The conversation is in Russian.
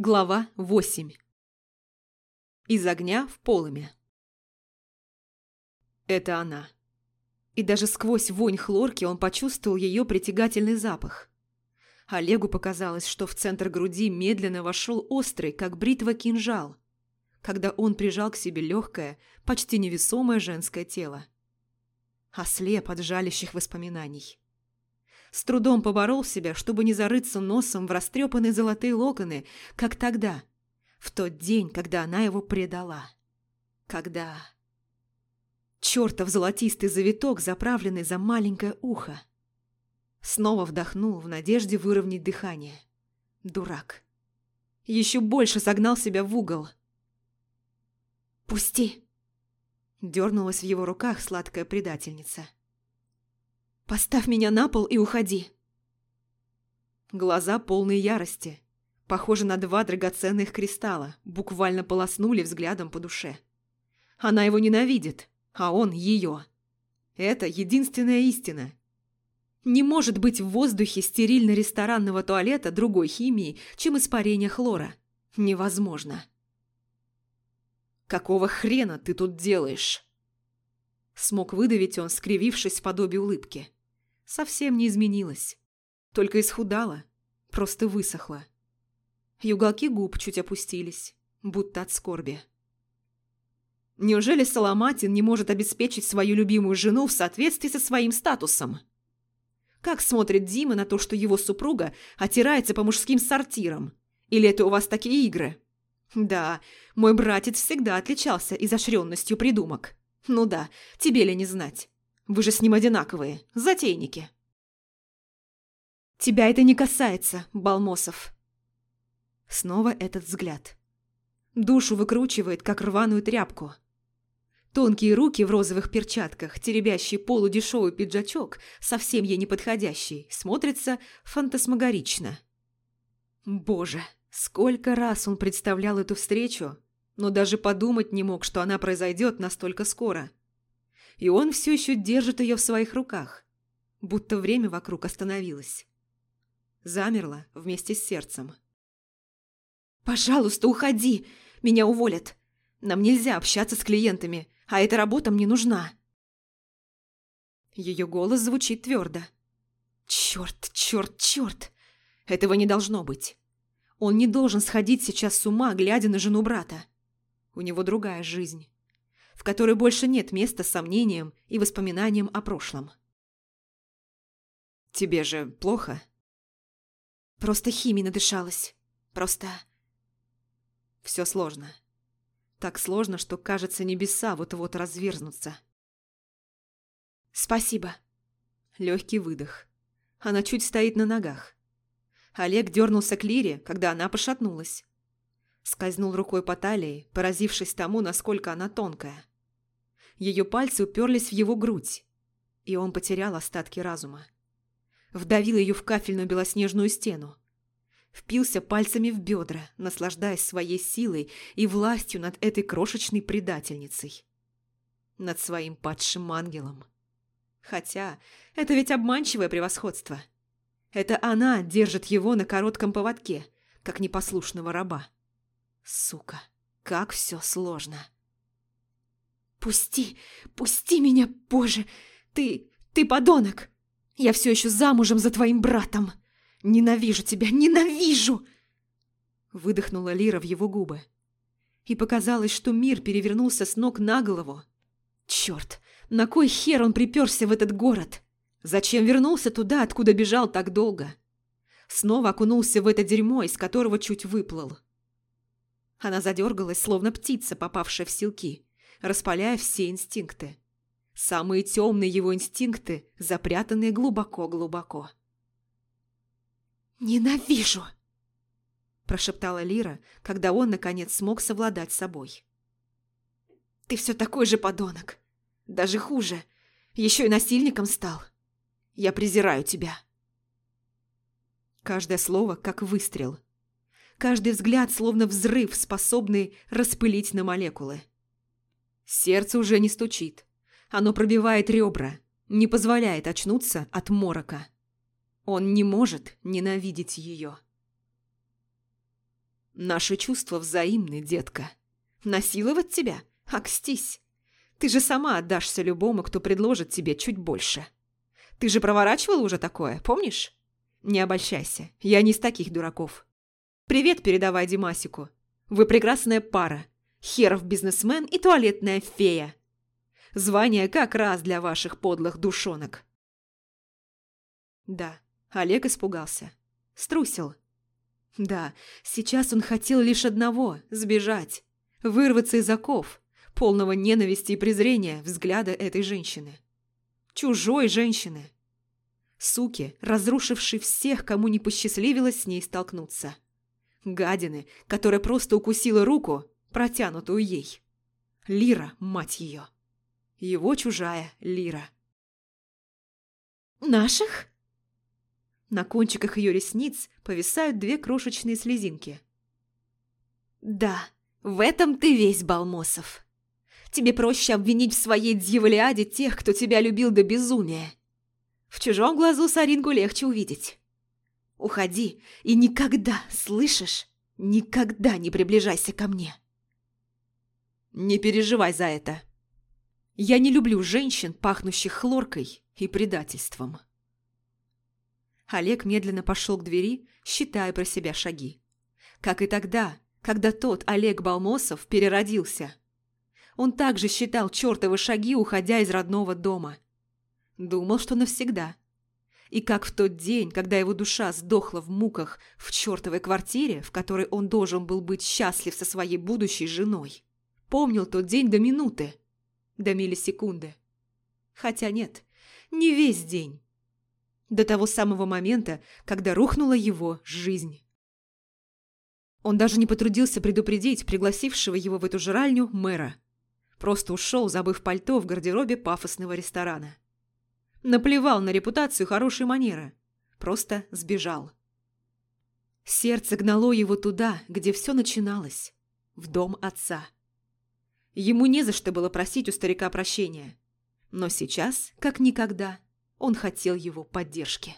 Глава 8 Из огня в полымя Это она. И даже сквозь вонь хлорки он почувствовал ее притягательный запах. Олегу показалось, что в центр груди медленно вошел острый, как бритва, кинжал, когда он прижал к себе легкое, почти невесомое женское тело. Ослеп от жалящих воспоминаний. С трудом поборол себя, чтобы не зарыться носом в растрепанные золотые локоны, как тогда, в тот день, когда она его предала. Когда... Чертов золотистый завиток, заправленный за маленькое ухо. Снова вдохнул в надежде выровнять дыхание. Дурак. Еще больше согнал себя в угол. «Пусти!» Дернулась в его руках сладкая предательница. Поставь меня на пол и уходи. Глаза полные ярости, похожи на два драгоценных кристалла, буквально полоснули взглядом по душе. Она его ненавидит, а он ее. Это единственная истина. Не может быть в воздухе стерильно-ресторанного туалета другой химии, чем испарение хлора. Невозможно. «Какого хрена ты тут делаешь?» Смог выдавить он, скривившись в подобие улыбки совсем не изменилась. Только исхудала, просто высохла. И уголки губ чуть опустились, будто от скорби. Неужели Соломатин не может обеспечить свою любимую жену в соответствии со своим статусом? Как смотрит Дима на то, что его супруга отирается по мужским сортирам? Или это у вас такие игры? Да, мой братец всегда отличался изощренностью придумок. Ну да, тебе ли не знать. Вы же с ним одинаковые, затейники. Тебя это не касается, Балмосов. Снова этот взгляд. Душу выкручивает, как рваную тряпку. Тонкие руки в розовых перчатках, теребящий полудешевый пиджачок, совсем ей неподходящий, смотрится фантасмагорично. Боже, сколько раз он представлял эту встречу, но даже подумать не мог, что она произойдет настолько скоро и он все еще держит ее в своих руках, будто время вокруг остановилось. Замерло вместе с сердцем. «Пожалуйста, уходи! Меня уволят! Нам нельзя общаться с клиентами, а эта работа мне нужна!» Ее голос звучит твердо. «Черт, черт, черт! Этого не должно быть! Он не должен сходить сейчас с ума, глядя на жену брата. У него другая жизнь в которой больше нет места сомнениям и воспоминаниям о прошлом. «Тебе же плохо?» «Просто химией надышалась. Просто...» «Все сложно. Так сложно, что, кажется, небеса вот-вот разверзнутся». «Спасибо». Легкий выдох. Она чуть стоит на ногах. Олег дернулся к Лире, когда она пошатнулась. Скользнул рукой по талии, поразившись тому, насколько она тонкая. Ее пальцы уперлись в его грудь, и он потерял остатки разума. Вдавил ее в кафельную белоснежную стену. Впился пальцами в бедра, наслаждаясь своей силой и властью над этой крошечной предательницей. Над своим падшим ангелом. Хотя это ведь обманчивое превосходство. Это она держит его на коротком поводке, как непослушного раба. Сука, как все сложно. «Пусти! Пусти меня, Боже! Ты... ты подонок! Я все еще замужем за твоим братом! Ненавижу тебя! Ненавижу!» Выдохнула Лира в его губы. И показалось, что мир перевернулся с ног на голову. Черт, на кой хер он приперся в этот город? Зачем вернулся туда, откуда бежал так долго? Снова окунулся в это дерьмо, из которого чуть выплыл. Она задергалась, словно птица, попавшая в силки распаляя все инстинкты. Самые темные его инстинкты, запрятанные глубоко-глубоко. «Ненавижу!» – прошептала Лира, когда он, наконец, смог совладать с собой. «Ты все такой же подонок. Даже хуже. Еще и насильником стал. Я презираю тебя». Каждое слово как выстрел. Каждый взгляд словно взрыв, способный распылить на молекулы. Сердце уже не стучит. Оно пробивает ребра, не позволяет очнуться от морока. Он не может ненавидеть ее. Наши чувства взаимны, детка. Насиловать тебя? Акстись. Ты же сама отдашься любому, кто предложит тебе чуть больше. Ты же проворачивала уже такое, помнишь? Не обольщайся, я не из таких дураков. Привет передавай Димасику. Вы прекрасная пара. Херов бизнесмен и туалетная фея. Звание как раз для ваших подлых душонок. Да, Олег испугался. Струсил. Да, сейчас он хотел лишь одного – сбежать. Вырваться из оков, полного ненависти и презрения взгляда этой женщины. Чужой женщины. Суки, разрушившей всех, кому не посчастливилось с ней столкнуться. Гадины, которая просто укусила руку, протянутую ей. Лира, мать ее. Его чужая Лира. «Наших?» На кончиках ее ресниц повисают две крошечные слезинки. «Да, в этом ты весь, Балмосов. Тебе проще обвинить в своей дьяволиаде тех, кто тебя любил до безумия. В чужом глазу соринку легче увидеть. Уходи и никогда, слышишь, никогда не приближайся ко мне». «Не переживай за это. Я не люблю женщин, пахнущих хлоркой и предательством». Олег медленно пошел к двери, считая про себя шаги. Как и тогда, когда тот Олег Балмосов переродился. Он также считал чертовы шаги, уходя из родного дома. Думал, что навсегда. И как в тот день, когда его душа сдохла в муках в чертовой квартире, в которой он должен был быть счастлив со своей будущей женой. Помнил тот день до минуты, до миллисекунды. Хотя нет, не весь день до того самого момента, когда рухнула его жизнь. Он даже не потрудился предупредить пригласившего его в эту жральню мэра. Просто ушел, забыв пальто в гардеробе пафосного ресторана. Наплевал на репутацию хорошей манеры. Просто сбежал. Сердце гнало его туда, где все начиналось. В дом отца. Ему не за что было просить у старика прощения. Но сейчас, как никогда, он хотел его поддержки.